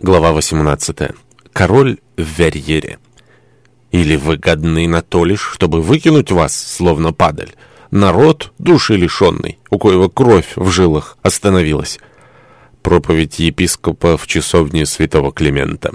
Глава 18. Король в Верьере. Или вы годны на то лишь, чтобы выкинуть вас, словно падаль. Народ души лишенный, у коего кровь в жилах остановилась. Проповедь епископа в часовне святого Климента.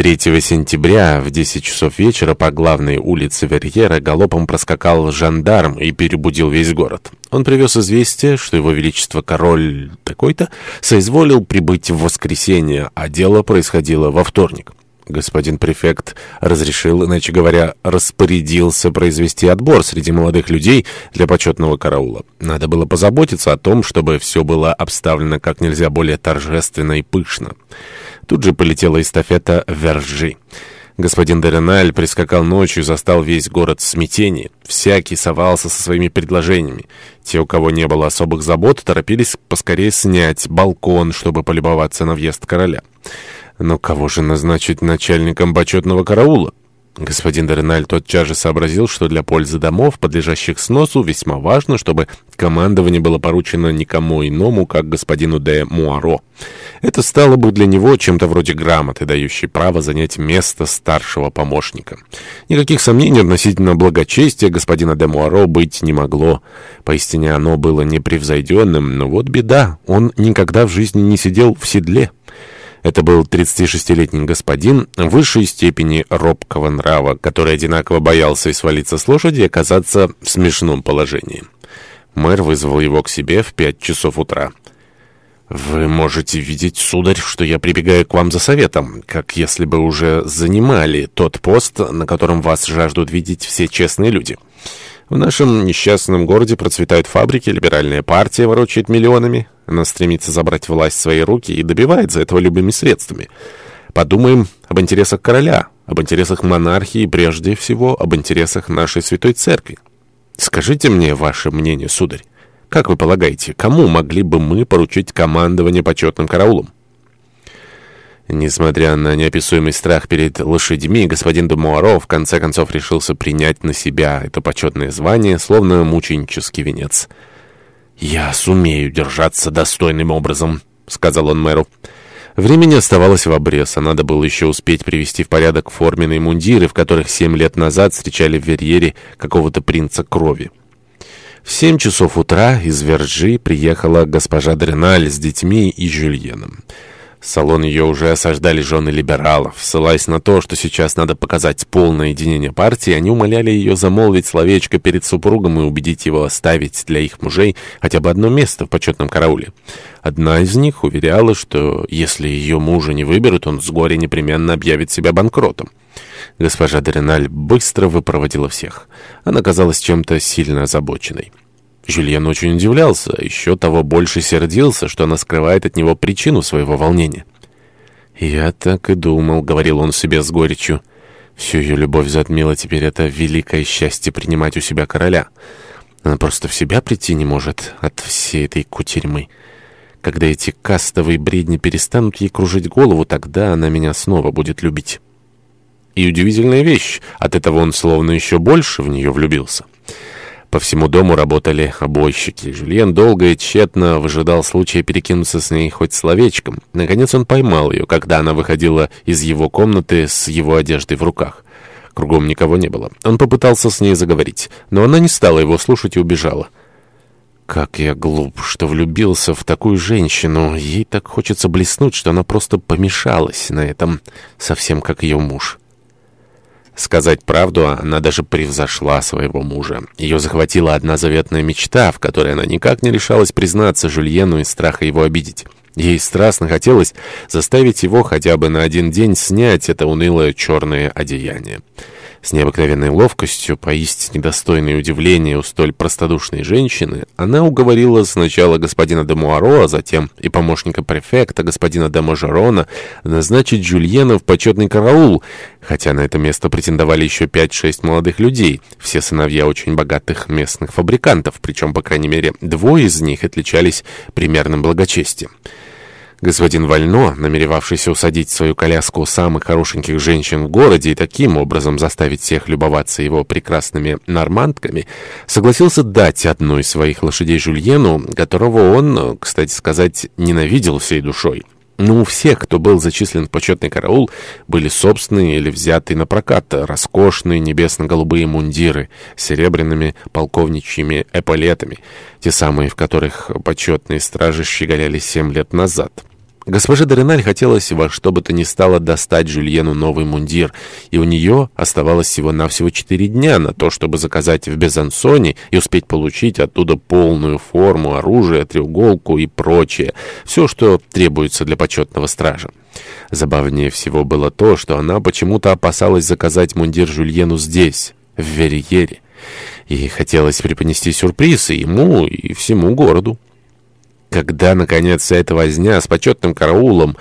3 сентября в 10 часов вечера по главной улице Верьера галопом проскакал жандарм и перебудил весь город. Он привез известие, что его величество король такой-то соизволил прибыть в воскресенье, а дело происходило во вторник. Господин префект разрешил, иначе говоря, распорядился произвести отбор среди молодых людей для почетного караула. Надо было позаботиться о том, чтобы все было обставлено как нельзя более торжественно и пышно. Тут же полетела эстафета Вержи. Господин Дереналь прискакал ночью и застал весь город в смятении. Всякий совался со своими предложениями. Те, у кого не было особых забот, торопились поскорее снять балкон, чтобы полюбоваться на въезд короля. Но кого же назначить начальником почетного караула? Господин Дореналь тотчас же сообразил, что для пользы домов, подлежащих сносу, весьма важно, чтобы командование было поручено никому иному, как господину де Муаро. Это стало бы для него чем-то вроде грамоты, дающей право занять место старшего помощника. Никаких сомнений относительно благочестия господина де Муаро быть не могло. Поистине оно было непревзойденным, но вот беда, он никогда в жизни не сидел в седле. Это был 36-летний господин высшей степени робкого нрава, который одинаково боялся и свалиться с лошади и оказаться в смешном положении. Мэр вызвал его к себе в пять часов утра. «Вы можете видеть, сударь, что я прибегаю к вам за советом, как если бы уже занимали тот пост, на котором вас жаждут видеть все честные люди». В нашем несчастном городе процветают фабрики, либеральная партия ворочает миллионами. Она стремится забрать власть в свои руки и добивает за этого любыми средствами. Подумаем об интересах короля, об интересах монархии и прежде всего об интересах нашей святой церкви. Скажите мне ваше мнение, сударь. Как вы полагаете, кому могли бы мы поручить командование почетным караулом? Несмотря на неописуемый страх перед лошадьми, господин Думуаро в конце концов решился принять на себя это почетное звание, словно мученический венец. «Я сумею держаться достойным образом», — сказал он мэру. Времени оставалось в обрез, а надо было еще успеть привести в порядок форменные мундиры, в которых семь лет назад встречали в Верьере какого-то принца крови. В семь часов утра из Верджи приехала госпожа Дреналь с детьми и Жюльеном. Салон ее уже осаждали жены либералов. Ссылаясь на то, что сейчас надо показать полное единение партии, они умоляли ее замолвить словечко перед супругом и убедить его оставить для их мужей хотя бы одно место в почетном карауле. Одна из них уверяла, что если ее мужа не выберут, он с горя непременно объявит себя банкротом. Госпожа Дереналь быстро выпроводила всех. Она казалась чем-то сильно озабоченной. Жюльен очень удивлялся, еще того больше сердился, что она скрывает от него причину своего волнения. «Я так и думал», — говорил он себе с горечью. «Всю ее любовь затмила теперь это великое счастье принимать у себя короля. Она просто в себя прийти не может от всей этой кутерьмы. Когда эти кастовые бредни перестанут ей кружить голову, тогда она меня снова будет любить». И удивительная вещь, от этого он словно еще больше в нее влюбился. По всему дому работали обойщики. Жюльен долго и тщетно выжидал случая перекинуться с ней хоть словечком. Наконец он поймал ее, когда она выходила из его комнаты с его одеждой в руках. Кругом никого не было. Он попытался с ней заговорить, но она не стала его слушать и убежала. Как я глуп, что влюбился в такую женщину. Ей так хочется блеснуть, что она просто помешалась на этом, совсем как ее муж. Сказать правду, она даже превзошла своего мужа. Ее захватила одна заветная мечта, в которой она никак не решалась признаться Жюльену из страха его обидеть. Ей страстно хотелось заставить его хотя бы на один день снять это унылое черное одеяние. С необыкновенной ловкостью, поистине достойной удивления у столь простодушной женщины, она уговорила сначала господина де Муаро, а затем и помощника префекта, господина де Можерона, назначить Жюльена в почетный караул, хотя на это место претендовали еще 5-6 молодых людей, все сыновья очень богатых местных фабрикантов, причем, по крайней мере, двое из них отличались примерным благочестием. Господин Вально, намеревавшийся усадить в свою коляску самых хорошеньких женщин в городе и таким образом заставить всех любоваться его прекрасными нормандками, согласился дать одну из своих лошадей Жульену, которого он, кстати сказать, ненавидел всей душой. Но у всех, кто был зачислен в почетный караул, были собственные или взятые на прокат роскошные небесно-голубые мундиры с серебряными полковничьими эполетами, те самые, в которых почетные стражи щеголяли семь лет назад. Госпоже Дореналь хотелось во что бы то ни стало достать Жюльену новый мундир, и у нее оставалось всего-навсего четыре дня на то, чтобы заказать в Безансоне и успеть получить оттуда полную форму, оружие, треуголку и прочее, все, что требуется для почетного стража. Забавнее всего было то, что она почему-то опасалась заказать мундир Жюльену здесь, в Верьере, и хотелось преподнести сюрприз и ему, и всему городу. Когда, наконец, вся эта возня с почетным караулом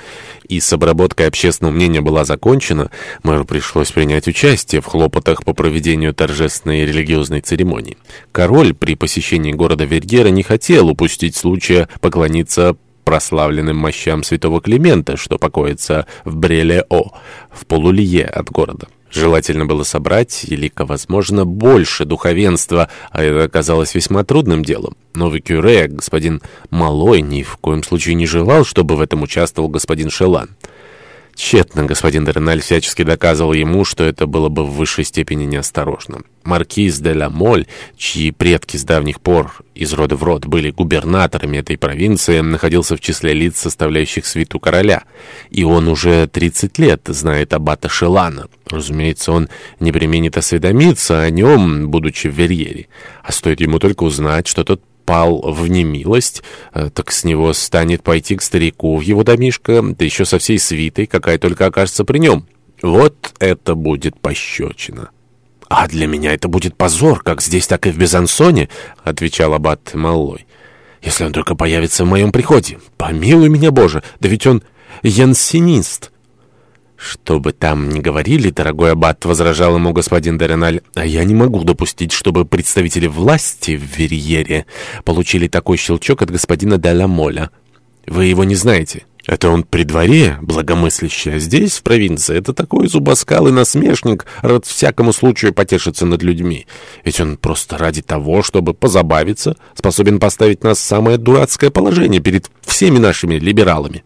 и с обработкой общественного мнения была закончена, мэру пришлось принять участие в хлопотах по проведению торжественной религиозной церемонии. Король при посещении города Вергера не хотел упустить случая поклониться прославленным мощам святого Климента, что покоится в Бреле-О, в полулие от города. Желательно было собрать, или, возможно, больше духовенства, а это оказалось весьма трудным делом. Новый кюре, господин Малой, ни в коем случае не желал, чтобы в этом участвовал господин Шелан. Тщетно господин Дерналь всячески доказывал ему, что это было бы в высшей степени неосторожно. Маркиз де ла Моль, чьи предки с давних пор из рода в род были губернаторами этой провинции, находился в числе лиц, составляющих свиту короля. И он уже 30 лет знает аббата Шелана. Разумеется, он не применит осведомиться о нем, будучи в Верьере. А стоит ему только узнать, что тот впал в немилость, э, так с него станет пойти к старику в его домишко, да еще со всей свитой, какая только окажется при нем. Вот это будет пощечина. «А для меня это будет позор, как здесь, так и в Безансоне», — отвечал аббат Маллой. «Если он только появится в моем приходе. Помилуй меня, Боже, да ведь он янсинист». «Что бы там ни говорили, дорогой аббат», — возражал ему господин Дереналь, «а я не могу допустить, чтобы представители власти в Верьере получили такой щелчок от господина Даля Моля. Вы его не знаете». Это он при дворе, благомыслящий, а здесь, в провинции, это такой зубоскал и насмешник, рад всякому случаю потешиться над людьми. Ведь он просто ради того, чтобы позабавиться, способен поставить нас в самое дурацкое положение перед всеми нашими либералами.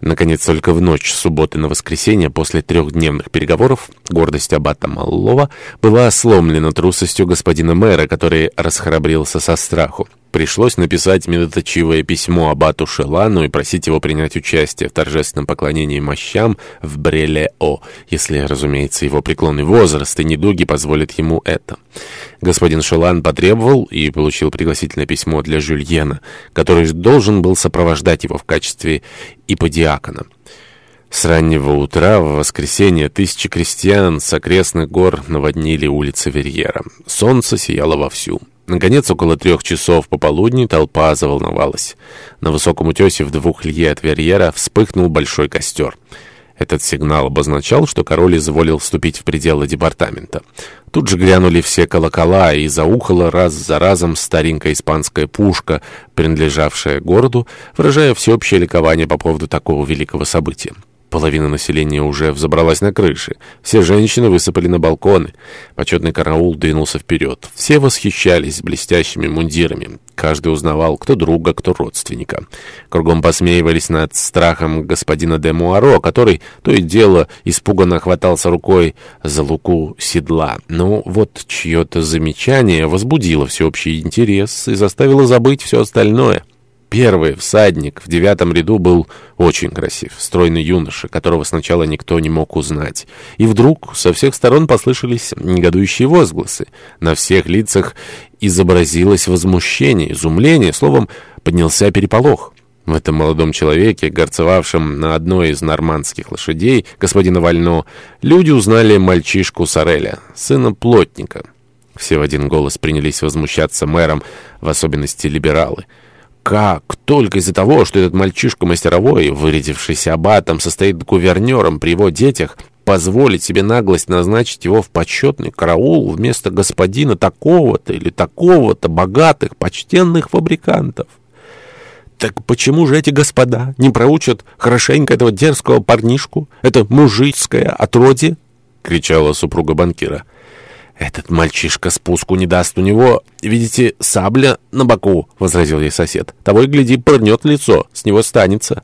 Наконец, только в ночь субботы на воскресенье после трехдневных переговоров гордость аббата Маллова была сломлена трусостью господина мэра, который расхрабрился со страху. Пришлось написать медоточивое письмо аббату Шелану и просить его принять участие в торжественном поклонении мощам в Бреле-О, если, разумеется, его преклонный возраст и недуги позволят ему это. Господин Шелан потребовал и получил пригласительное письмо для Жюльена, который должен был сопровождать его в качестве иподиакона. С раннего утра в воскресенье тысячи крестьян с окрестных гор наводнили улицы Верьера. Солнце сияло вовсю. Наконец, около трех часов пополудни толпа заволновалась. На высоком утесе в двух лье от Верьера вспыхнул большой костер. Этот сигнал обозначал, что король изволил вступить в пределы департамента. Тут же грянули все колокола, и заухала раз за разом старенькая испанская пушка, принадлежавшая городу, выражая всеобщее ликование по поводу такого великого события. Половина населения уже взобралась на крыши. Все женщины высыпали на балконы. Почетный караул двинулся вперед. Все восхищались блестящими мундирами. Каждый узнавал, кто друга, кто родственника. Кругом посмеивались над страхом господина де Муаро, который то и дело испуганно хватался рукой за луку седла. Но вот чье-то замечание возбудило всеобщий интерес и заставило забыть все остальное. Первый всадник в девятом ряду был очень красив, стройный юноша, которого сначала никто не мог узнать. И вдруг со всех сторон послышались негодующие возгласы. На всех лицах изобразилось возмущение, изумление, словом, поднялся переполох. В этом молодом человеке, горцевавшем на одной из нормандских лошадей, господина Вально, люди узнали мальчишку Сареля, сына плотника. Все в один голос принялись возмущаться мэром, в особенности либералы. Как только из-за того, что этот мальчишка мастеровой, вырядившийся аббатом, состоит гувернером при его детях, позволить себе наглость назначить его в почетный караул вместо господина такого-то или такого-то богатых, почтенных фабрикантов. Так почему же эти господа не проучат хорошенько этого дерзкого парнишку, это мужицкое отродье? — кричала супруга банкира. «Этот мальчишка спуску не даст у него, видите, сабля на боку», — возразил ей сосед. «Того и гляди, пырнет лицо, с него станется».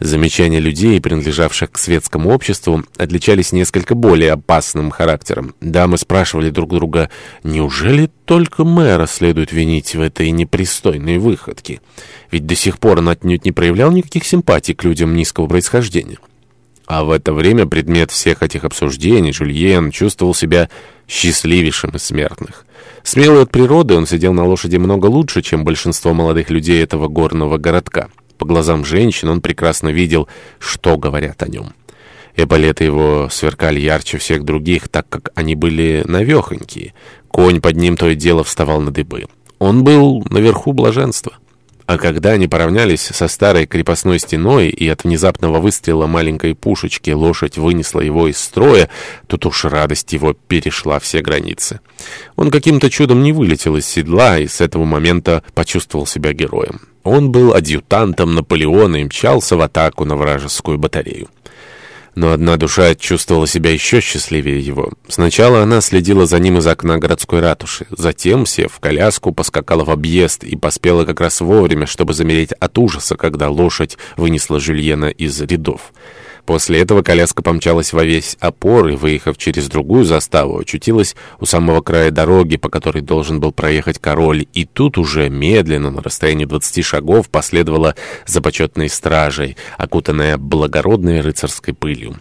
Замечания людей, принадлежавших к светскому обществу, отличались несколько более опасным характером. Дамы спрашивали друг друга, неужели только мэра следует винить в этой непристойной выходке? Ведь до сих пор он отнюдь не проявлял никаких симпатий к людям низкого происхождения. А в это время предмет всех этих обсуждений, Жюльен, чувствовал себя счастливейшим из смертных. Смелый от природы, он сидел на лошади много лучше, чем большинство молодых людей этого горного городка. По глазам женщин он прекрасно видел, что говорят о нем. Эполеты его сверкали ярче всех других, так как они были навехонькие. Конь под ним то и дело вставал на дыбы. Он был наверху блаженства. А когда они поравнялись со старой крепостной стеной, и от внезапного выстрела маленькой пушечки лошадь вынесла его из строя, тут уж радость его перешла все границы. Он каким-то чудом не вылетел из седла и с этого момента почувствовал себя героем. Он был адъютантом Наполеона и мчался в атаку на вражескую батарею. Но одна душа чувствовала себя еще счастливее его. Сначала она следила за ним из окна городской ратуши. Затем, сев в коляску, поскакала в объезд и поспела как раз вовремя, чтобы замереть от ужаса, когда лошадь вынесла Жюльена из рядов. После этого коляска помчалась во весь опор и, выехав через другую заставу, очутилась у самого края дороги, по которой должен был проехать король, и тут уже медленно, на расстоянии двадцати шагов, последовала за почетной стражей, окутанная благородной рыцарской пылью.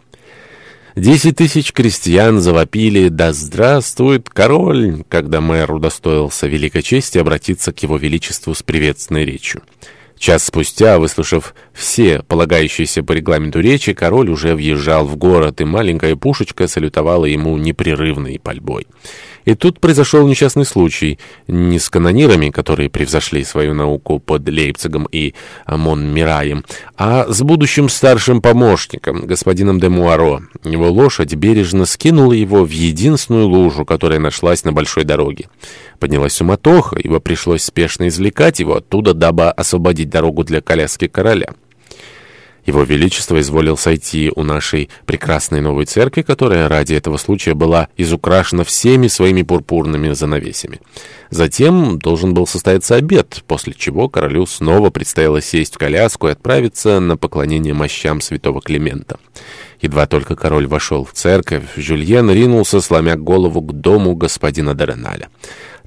Десять тысяч крестьян завопили «Да здравствует король!», когда мэр удостоился великой чести обратиться к его величеству с приветственной речью. Час спустя, выслушав все полагающиеся по регламенту речи, король уже въезжал в город, и маленькая пушечка салютовала ему непрерывной пальбой. И тут произошел несчастный случай. Не с канонирами, которые превзошли свою науку под Лейпцигом и Монмираем, а с будущим старшим помощником, господином де Муаро. Его лошадь бережно скинула его в единственную лужу, которая нашлась на большой дороге. Поднялась суматоха, его пришлось спешно извлекать его оттуда, дабы освободить дорогу для коляски короля. Его Величество изволил сойти у нашей прекрасной новой церкви, которая ради этого случая была изукрашена всеми своими пурпурными занавесями. Затем должен был состояться обед, после чего королю снова предстояло сесть в коляску и отправиться на поклонение мощам святого Климента. Едва только король вошел в церковь, Жюльен ринулся, сломя голову к дому господина Дореналя.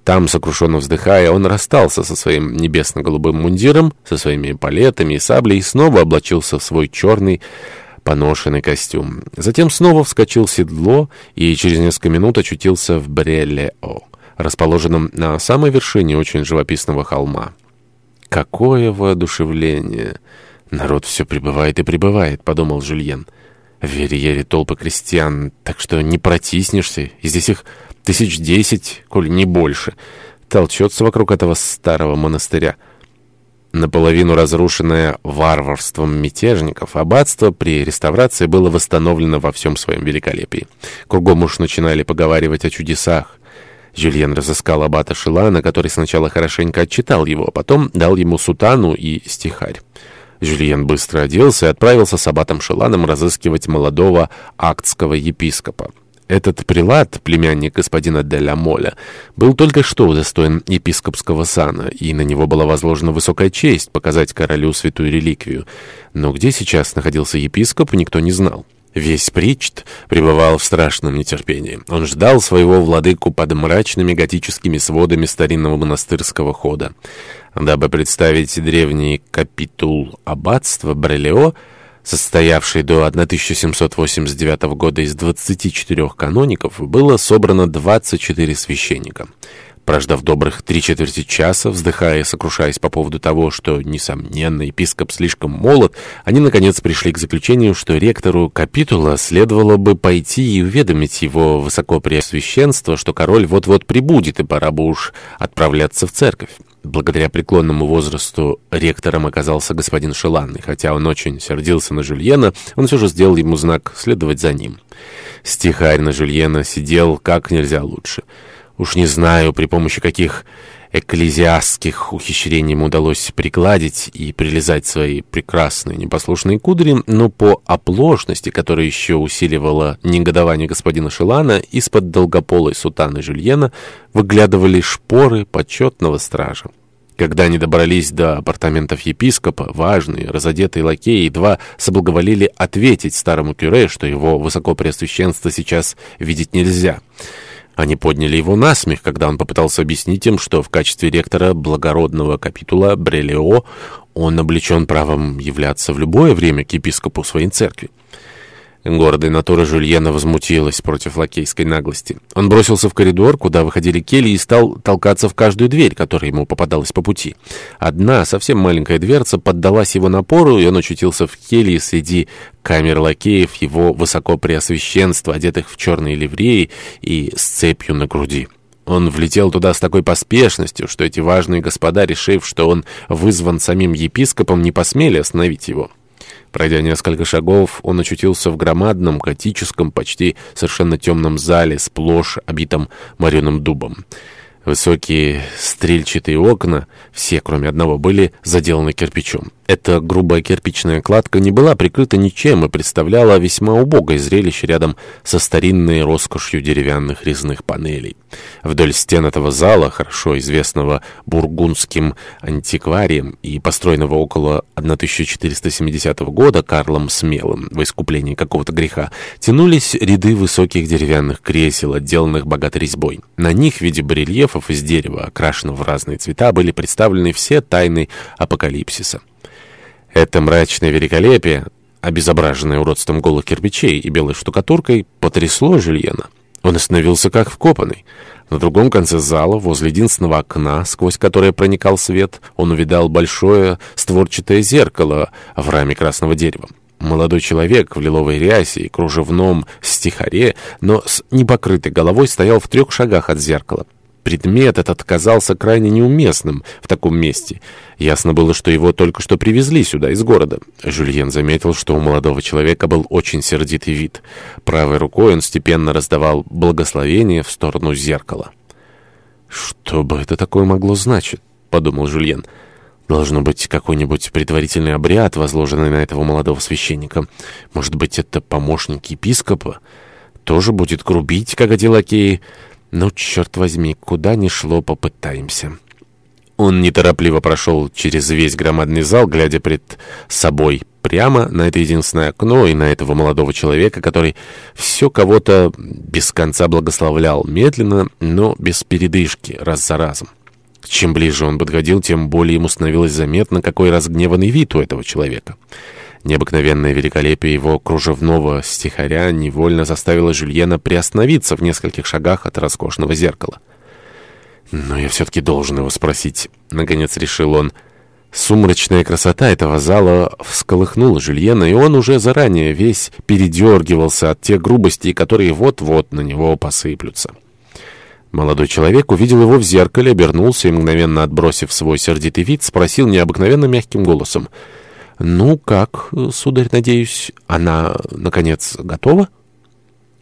Там, сокрушенно вздыхая, он расстался со своим небесно-голубым мундиром, со своими палетами и саблей и снова облачился в свой черный поношенный костюм. Затем снова вскочил в седло и через несколько минут очутился в Брелео, расположенном на самой вершине очень живописного холма. «Какое воодушевление! Народ все прибывает и прибывает», — подумал Жюльен. «В Верьере толпы крестьян, так что не протиснешься, и здесь их тысяч десять, коль не больше, толчется вокруг этого старого монастыря. Наполовину разрушенное варварством мятежников, аббатство при реставрации было восстановлено во всем своем великолепии. Кругом уж начинали поговаривать о чудесах. Жюльен разыскал аббата Шилана, который сначала хорошенько отчитал его, а потом дал ему сутану и стихарь. Жюльен быстро оделся и отправился с аббатом Шиланом разыскивать молодого актского епископа. Этот прилад, племянник господина де ла Моля, был только что удостоен епископского сана, и на него была возложена высокая честь показать королю святую реликвию. Но где сейчас находился епископ, никто не знал. Весь Причт пребывал в страшном нетерпении. Он ждал своего владыку под мрачными готическими сводами старинного монастырского хода. Дабы представить древний капитул аббатства Брелео, состоявшей до 1789 года из 24 каноников, было собрано 24 священника. Прождав добрых три четверти часа, вздыхая и сокрушаясь по поводу того, что, несомненно, епископ слишком молод, они, наконец, пришли к заключению, что ректору капитула следовало бы пойти и уведомить его высокопреосвященство, что король вот-вот прибудет, и пора бы уж отправляться в церковь. Благодаря преклонному возрасту ректором оказался господин Шелан, и хотя он очень сердился на Жюльена, он все же сделал ему знак следовать за ним. Стихарь на Жюльена сидел как нельзя лучше. Уж не знаю, при помощи каких экклезиастских ухищрений ему удалось пригладить и прилезать свои прекрасные непослушные кудри, но по оплошности, которая еще усиливала негодование господина Шелана, из-под долгополой сутаны Жюльена выглядывали шпоры почетного стража. Когда они добрались до апартаментов епископа, важные, разодетые лакеи едва соблаговолили ответить старому кюре, что его высокопреосвященство сейчас видеть нельзя. Они подняли его на смех, когда он попытался объяснить им, что в качестве ректора благородного капитула Брелео он облечен правом являться в любое время к епископу своей церкви. Гордая натура Жюльена возмутилась против лакейской наглости. Он бросился в коридор, куда выходили кельи, и стал толкаться в каждую дверь, которая ему попадалась по пути. Одна, совсем маленькая дверца, поддалась его напору, и он очутился в келье среди камер лакеев его высокопреосвященства, одетых в черные ливреи и с цепью на груди. Он влетел туда с такой поспешностью, что эти важные господа, решив, что он вызван самим епископом, не посмели остановить его. Пройдя несколько шагов, он очутился в громадном, готическом, почти совершенно темном зале, сплошь обитом мореным дубом. Высокие стрельчатые окна, все кроме одного, были заделаны кирпичом. Эта грубая кирпичная кладка не была прикрыта ничем и представляла весьма убогое зрелище рядом со старинной роскошью деревянных резных панелей. Вдоль стен этого зала, хорошо известного бургундским антикварием и построенного около 1470 года Карлом Смелым в искуплении какого-то греха, тянулись ряды высоких деревянных кресел, отделанных богатой резьбой. На них в виде барельефов из дерева, окрашенного в разные цвета, были представлены все тайны апокалипсиса. Это мрачное великолепие, обезображенное уродством голых кирпичей и белой штукатуркой, потрясло Жюльена. Он остановился как вкопанный. На другом конце зала, возле единственного окна, сквозь которое проникал свет, он увидал большое створчатое зеркало в раме красного дерева. Молодой человек в лиловой рясе и кружевном стихаре, но с непокрытой головой стоял в трех шагах от зеркала. Предмет этот казался крайне неуместным в таком месте. Ясно было, что его только что привезли сюда, из города. Жюльен заметил, что у молодого человека был очень сердитый вид. Правой рукой он степенно раздавал благословение в сторону зеркала. «Что бы это такое могло значить?» — подумал Жюльен. «Должно быть какой-нибудь предварительный обряд, возложенный на этого молодого священника. Может быть, это помощник епископа? Тоже будет грубить, как эти лакеи?» Ну, черт возьми, куда ни шло, попытаемся. Он неторопливо прошел через весь громадный зал, глядя пред собой прямо на это единственное окно и на этого молодого человека, который все кого-то без конца благословлял, медленно, но без передышки, раз за разом. Чем ближе он подходил, тем более ему становилось заметно, какой разгневанный вид у этого человека. Необыкновенное великолепие его кружевного стихаря невольно заставило Жюльена приостановиться в нескольких шагах от роскошного зеркала. «Но я все-таки должен его спросить», — наконец решил он. Сумрачная красота этого зала всколыхнула Жюльена, и он уже заранее весь передергивался от тех грубостей, которые вот-вот на него посыплются. Молодой человек увидел его в зеркале, обернулся и, мгновенно отбросив свой сердитый вид, спросил необыкновенно мягким голосом — «Ну, как, сударь, надеюсь, она, наконец, готова?»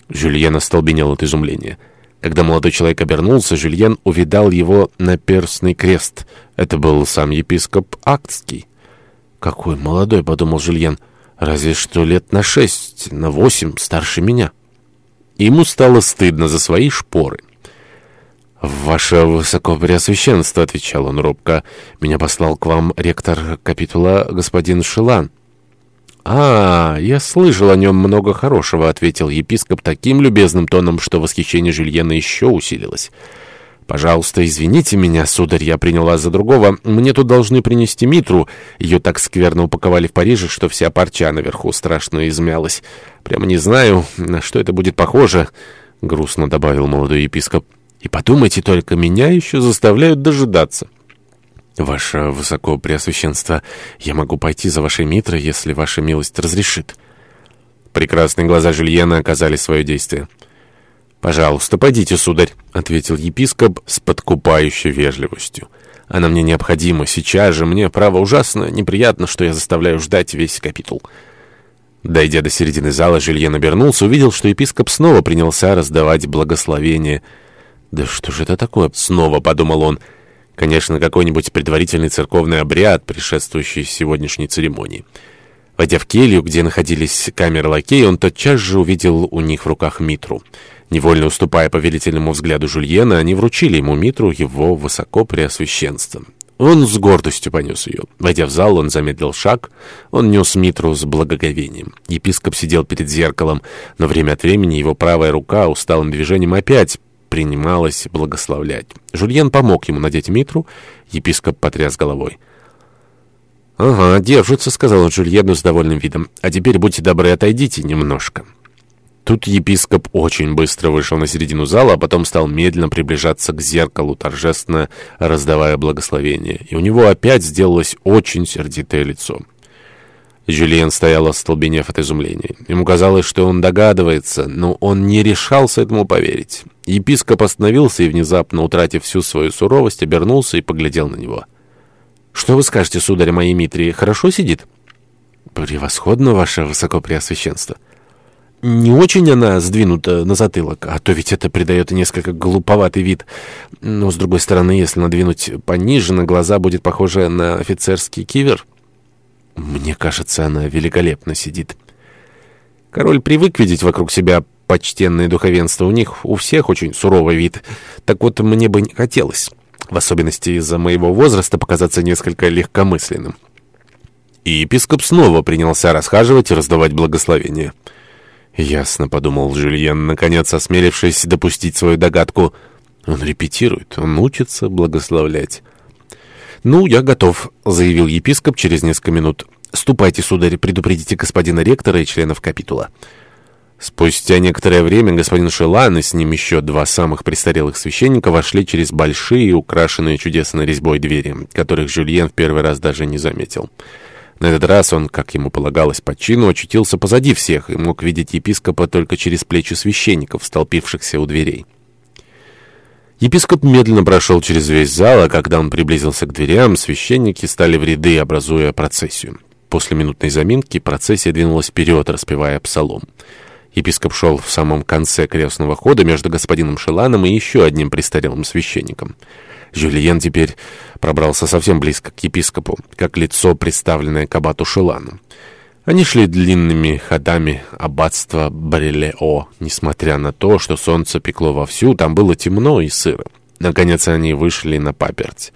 Жюльен остолбенел от изумления. Когда молодой человек обернулся, Жюльен увидал его на перстный крест. Это был сам епископ Актский. «Какой молодой!» — подумал Жюльен. «Разве что лет на шесть, на восемь старше меня». Ему стало стыдно за свои шпоры. «Ваше Высокопреосвященство», — отвечал он робко, — «меня послал к вам ректор капитула господин Шилан». «А, я слышал о нем много хорошего», — ответил епископ таким любезным тоном, что восхищение Жюльена еще усилилось. «Пожалуйста, извините меня, сударь, я принял вас за другого. Мне тут должны принести митру. Ее так скверно упаковали в Париже, что вся парча наверху страшно измялась. Прямо не знаю, на что это будет похоже», — грустно добавил молодой епископ. И подумайте только, меня еще заставляют дожидаться. Ваше Высокопреосвященство, я могу пойти за вашей митрой, если ваша милость разрешит. Прекрасные глаза Жюльена оказали свое действие. «Пожалуйста, пойдите, сударь», — ответил епископ с подкупающей вежливостью. «Она мне необходима. Сейчас же мне, право, ужасно неприятно, что я заставляю ждать весь капитул». Дойдя до середины зала, Жюльен обернулся, увидел, что епископ снова принялся раздавать благословение — «Да что же это такое?» — снова подумал он. «Конечно, какой-нибудь предварительный церковный обряд, предшествующий сегодняшней церемонии». Войдя в келью, где находились камеры лакеи, он тотчас же увидел у них в руках митру. Невольно уступая повелительному взгляду Жульена, они вручили ему митру его высоко преосвященством. Он с гордостью понес ее. Войдя в зал, он замедлил шаг. Он нес митру с благоговением. Епископ сидел перед зеркалом, но время от времени его правая рука усталым движением опять принималась благословлять. Жульен помог ему надеть митру. Епископ потряс головой. «Ага, держится», — сказал он Жульену с довольным видом. «А теперь, будьте добры, отойдите немножко». Тут епископ очень быстро вышел на середину зала, а потом стал медленно приближаться к зеркалу, торжественно раздавая благословение. И у него опять сделалось очень сердитое лицо. Жюльен стоял остолбенев от изумления. Ему казалось, что он догадывается, но он не решался этому поверить. Епископ остановился и, внезапно утратив всю свою суровость, обернулся и поглядел на него. «Что вы скажете, сударь моей Митрии, хорошо сидит?» «Превосходно, ваше высокопреосвященство». Не очень она сдвинута на затылок, а то ведь это придает несколько глуповатый вид. Но, с другой стороны, если надвинуть пониже, на глаза будет похоже на офицерский кивер. Мне кажется, она великолепно сидит. Король привык видеть вокруг себя почтенное духовенство. У них у всех очень суровый вид. Так вот, мне бы не хотелось, в особенности из-за моего возраста, показаться несколько легкомысленным. И епископ снова принялся расхаживать и раздавать благословения. «Ясно», — подумал Жюльен, наконец осмелившись допустить свою догадку. «Он репетирует, он учится благословлять». «Ну, я готов», — заявил епископ через несколько минут. «Ступайте, сударь, предупредите господина ректора и членов капитула». Спустя некоторое время господин Шелан и с ним еще два самых престарелых священника вошли через большие, украшенные чудесной резьбой двери, которых Жюльен в первый раз даже не заметил. На этот раз он, как ему полагалось по чину, очутился позади всех и мог видеть епископа только через плечи священников, столпившихся у дверей. Епископ медленно прошел через весь зал, а когда он приблизился к дверям, священники стали в ряды, образуя процессию. После минутной заминки процессия двинулась вперед, распевая псалом. Епископ шел в самом конце крестного хода между господином Шеланом и еще одним престарелым священником. Жюльен теперь пробрался совсем близко к епископу, как лицо, представленное к аббату Шелану. Они шли длинными ходами аббатства Брелео. Несмотря на то, что солнце пекло вовсю, там было темно и сыро. Наконец они вышли на паперть.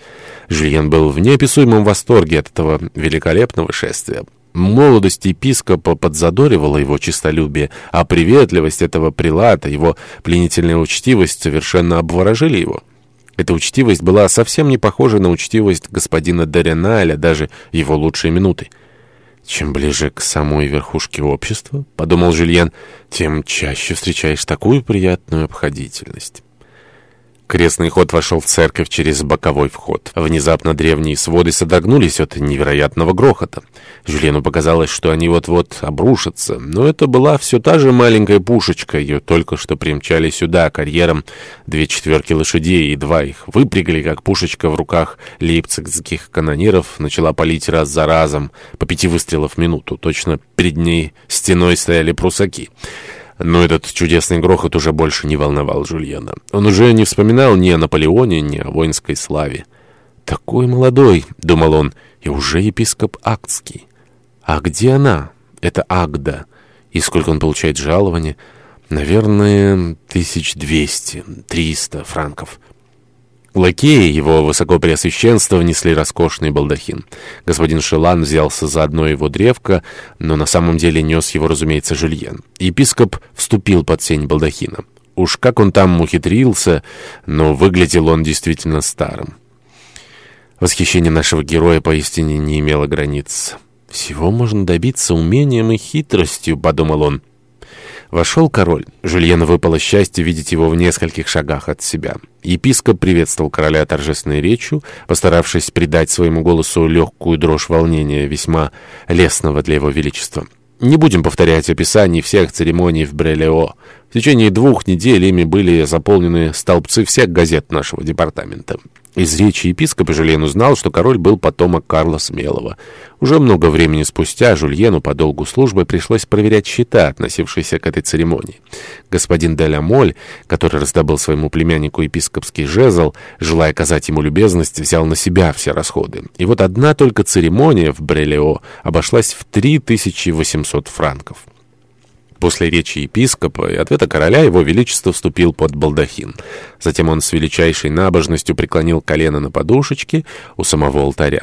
Жюльен был в неописуемом восторге от этого великолепного шествия. Молодость епископа подзадоривала его честолюбие, а приветливость этого прилата, его пленительная учтивость совершенно обворожили его. Эта учтивость была совсем не похожа на учтивость господина Дореналя, даже его лучшие минуты. «Чем ближе к самой верхушке общества, — подумал Жюльен, — тем чаще встречаешь такую приятную обходительность». Крестный ход вошел в церковь через боковой вход. Внезапно древние своды содрогнулись от невероятного грохота. Жюлену показалось, что они вот-вот обрушатся, но это была все та же маленькая пушечка. Ее только что примчали сюда карьером две четверки лошадей, и два их выпрягли, как пушечка в руках лейпцигских канониров начала палить раз за разом, по пяти выстрелов в минуту. Точно перед ней стеной стояли прусаки. Но этот чудесный грохот уже больше не волновал Жульена. Он уже не вспоминал ни о Наполеоне, ни о воинской славе. «Такой молодой», — думал он, — «и уже епископ Актский. А где она, Это Агда? И сколько он получает жалования? Наверное, тысяч двести, триста франков». Лакеи его высокопреосвященства внесли роскошный балдахин. Господин Шелан взялся за одно его древко, но на самом деле нес его, разумеется, Жюльен. Епископ вступил под сень балдахина. Уж как он там ухитрился, но выглядел он действительно старым. Восхищение нашего героя поистине не имело границ. «Всего можно добиться умением и хитростью», — подумал он. Вошел король. Жюльену выпало счастье видеть его в нескольких шагах от себя. Епископ приветствовал короля торжественной речью, постаравшись придать своему голосу легкую дрожь волнения, весьма лестного для его величества. Не будем повторять описаний всех церемоний в Брелео. В течение двух недель ими были заполнены столбцы всех газет нашего департамента. Из речи епископа Жюльен узнал, что король был потомок Карла Смелого. Уже много времени спустя Жюльену по долгу службы пришлось проверять счета, относившиеся к этой церемонии. Господин Деля Моль, который раздобыл своему племяннику епископский жезл, желая оказать ему любезность, взял на себя все расходы. И вот одна только церемония в Брелео обошлась в 3800 франков. После речи епископа и ответа короля его величество вступил под балдахин. Затем он с величайшей набожностью преклонил колено на подушечке у самого алтаря.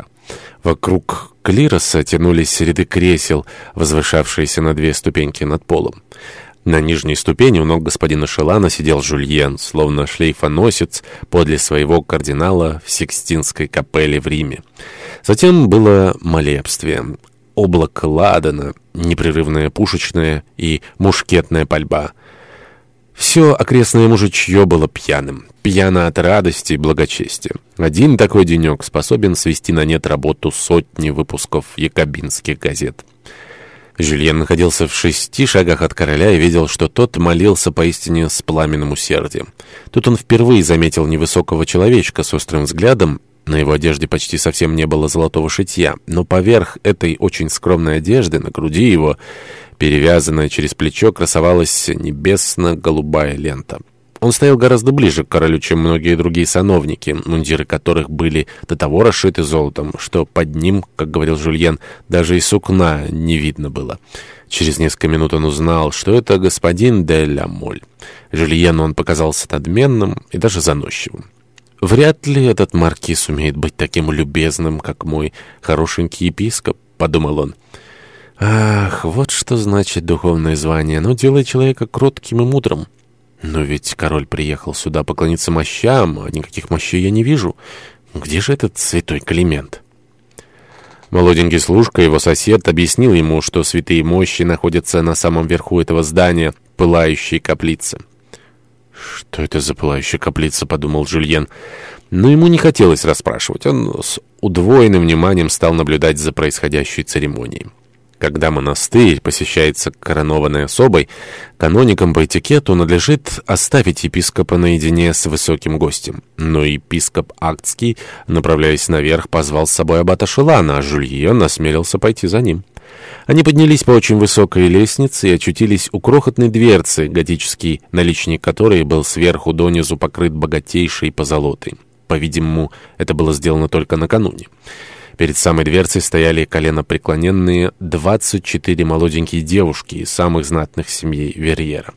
Вокруг клироса тянулись ряды кресел, возвышавшиеся на две ступеньки над полом. На нижней ступени у ног господина Шелана сидел Жульен, словно шлейфоносец подле своего кардинала в Сикстинской капелле в Риме. Затем было молебствие облако ладана, непрерывная пушечная и мушкетная пальба. Все окрестное мужичье было пьяным, пьяно от радости и благочестия. Один такой денек способен свести на нет работу сотни выпусков якобинских газет. Жюльен находился в шести шагах от короля и видел, что тот молился поистине с пламенным усердием. Тут он впервые заметил невысокого человечка с острым взглядом на его одежде почти совсем не было золотого шитья, но поверх этой очень скромной одежды на груди его, перевязанная через плечо, красовалась небесно-голубая лента. Он стоял гораздо ближе к королю, чем многие другие сановники, мундиры которых были до того расшиты золотом, что под ним, как говорил Жульен, даже и сукна не видно было. Через несколько минут он узнал, что это господин де ля Моль. Жульену он показался надменным и даже заносчивым. «Вряд ли этот маркиз умеет быть таким любезным, как мой хорошенький епископ», — подумал он. «Ах, вот что значит духовное звание. Оно делает человека кротким и мудрым. Но ведь король приехал сюда поклониться мощам, а никаких мощей я не вижу. Где же этот святой Климент?» Молоденький служка, его сосед, объяснил ему, что святые мощи находятся на самом верху этого здания, пылающей каплицы. «Что это за пылающая каплица?» — подумал Жюльен. Но ему не хотелось расспрашивать. Он с удвоенным вниманием стал наблюдать за происходящей церемонией. Когда монастырь посещается коронованной особой, каноникам по этикету надлежит оставить епископа наедине с высоким гостем. Но епископ Актский, направляясь наверх, позвал с собой аббата Шелана, а Жюльен осмелился пойти за ним. Они поднялись по очень высокой лестнице и очутились у крохотной дверцы, готический наличник которой был сверху донизу покрыт богатейшей позолотой. По-видимому, это было сделано только накануне. Перед самой дверцей стояли коленопреклоненные 24 молоденькие девушки из самых знатных семей Верьера.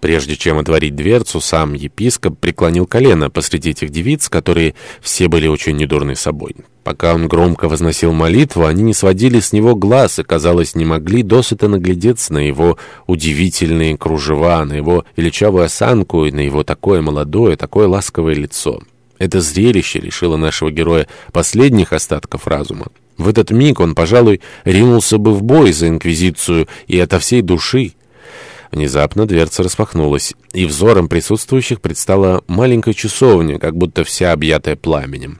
Прежде чем отворить дверцу, сам епископ преклонил колено посреди этих девиц, которые все были очень недурны собой. Пока он громко возносил молитву, они не сводили с него глаз и, казалось, не могли досыта наглядеться на его удивительные кружева, на его величавую осанку и на его такое молодое, такое ласковое лицо. Это зрелище лишило нашего героя последних остатков разума. В этот миг он, пожалуй, ринулся бы в бой за Инквизицию и ото всей души. Внезапно дверца распахнулась, и взором присутствующих предстала маленькая часовня, как будто вся объятая пламенем.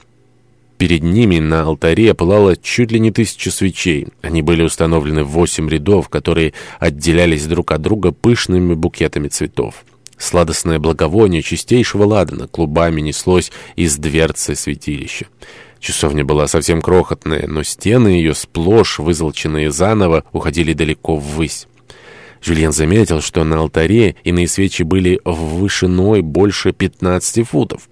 Перед ними на алтаре пылало чуть ли не тысяча свечей. Они были установлены в восемь рядов, которые отделялись друг от друга пышными букетами цветов. Сладостное благовоние чистейшего ладана клубами неслось из дверцы святилища. Часовня была совсем крохотная, но стены ее, сплошь вызолченные заново, уходили далеко ввысь. Жюльен заметил, что на алтаре иные свечи были вышиной больше 15 футов.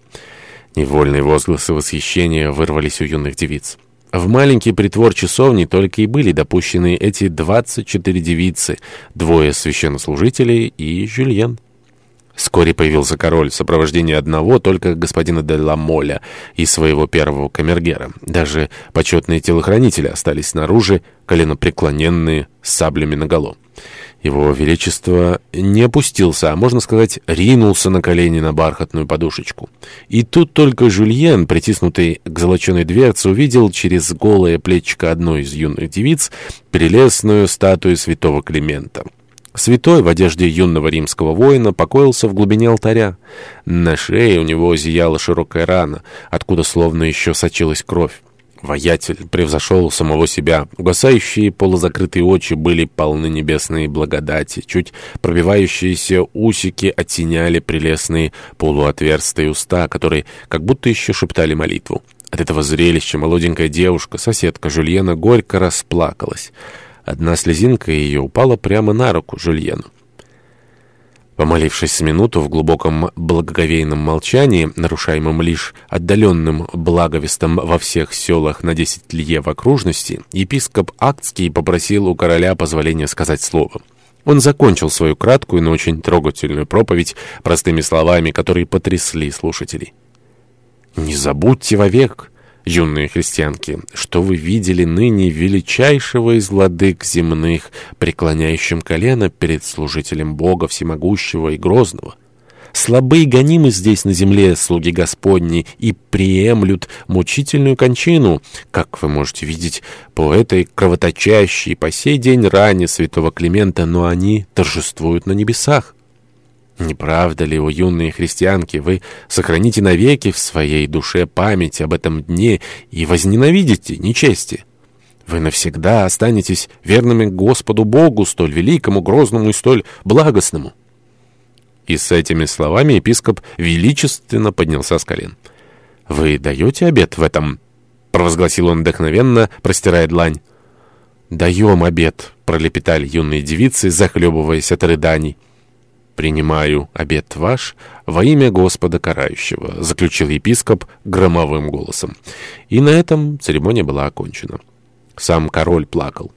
Невольные возгласы восхищения вырвались у юных девиц. В маленький притвор часовни только и были допущены эти 24 девицы, двое священнослужителей и Жюльен. Вскоре появился король в сопровождении одного только господина де Ламоля и своего первого камергера. Даже почетные телохранители остались снаружи, коленопреклоненные, с саблями наголо. Его Величество не опустился, а, можно сказать, ринулся на колени на бархатную подушечку. И тут только Жюльен, притиснутый к золоченой дверце, увидел через голое плечико одной из юных девиц прелестную статую святого Климента. Святой в одежде юного римского воина покоился в глубине алтаря. На шее у него зияла широкая рана, откуда словно еще сочилась кровь. Воятель превзошел самого себя. Угасающие полузакрытые очи были полны небесной благодати. Чуть пробивающиеся усики оттеняли прелестные полуотверстые уста, которые как будто еще шептали молитву. От этого зрелища молоденькая девушка, соседка Жульена, горько расплакалась. Одна слезинка ее упала прямо на руку Жульену. Помолившись с минуту в глубоком благоговейном молчании, нарушаемом лишь отдаленным благовестом во всех селах на десять лье в окружности, епископ Актский попросил у короля позволения сказать слово. Он закончил свою краткую, но очень трогательную проповедь простыми словами, которые потрясли слушателей. «Не забудьте вовек, юные христианки, что вы видели ныне величайшего из владык земных, преклоняющим колено перед служителем Бога Всемогущего и Грозного». Слабые гонимы здесь на земле слуги Господни и приемлют мучительную кончину, как вы можете видеть по этой кровоточащей по сей день ране святого Климента, но они торжествуют на небесах. Не правда ли, о юные христианки, вы сохраните навеки в своей душе память об этом дне и возненавидите нечести? Вы навсегда останетесь верными Господу Богу, столь великому, грозному и столь благостному. И с этими словами епископ величественно поднялся с колен. «Вы даете обед в этом?» — провозгласил он вдохновенно, простирая длань. «Даем обед», — пролепетали юные девицы, захлебываясь от рыданий. «Принимаю обед ваш во имя Господа Карающего», — заключил епископ громовым голосом. И на этом церемония была окончена. Сам король плакал.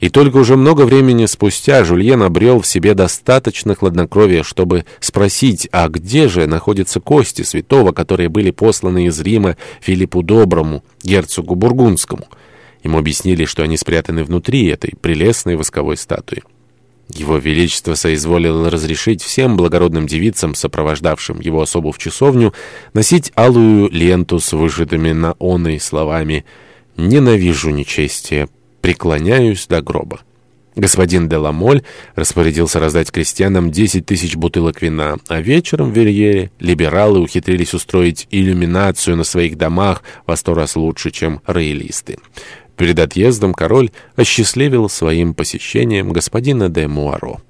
И только уже много времени спустя Жульен обрел в себе достаточно хладнокровия, чтобы спросить, а где же находятся кости святого, которые были посланы из Рима Филиппу Доброму, герцогу Бургундскому. Ему объяснили, что они спрятаны внутри этой прелестной восковой статуи. Его Величество соизволило разрешить всем благородным девицам, сопровождавшим его особу в часовню, носить алую ленту с вышитыми на оной словами «Ненавижу нечестие, преклоняюсь до гроба». Господин Деламоль распорядился раздать крестьянам 10 тысяч бутылок вина, а вечером в Верьере либералы ухитрились устроить иллюминацию на своих домах во сто раз лучше, чем роялисты. Перед отъездом король осчастливил своим посещением господина де Муаро.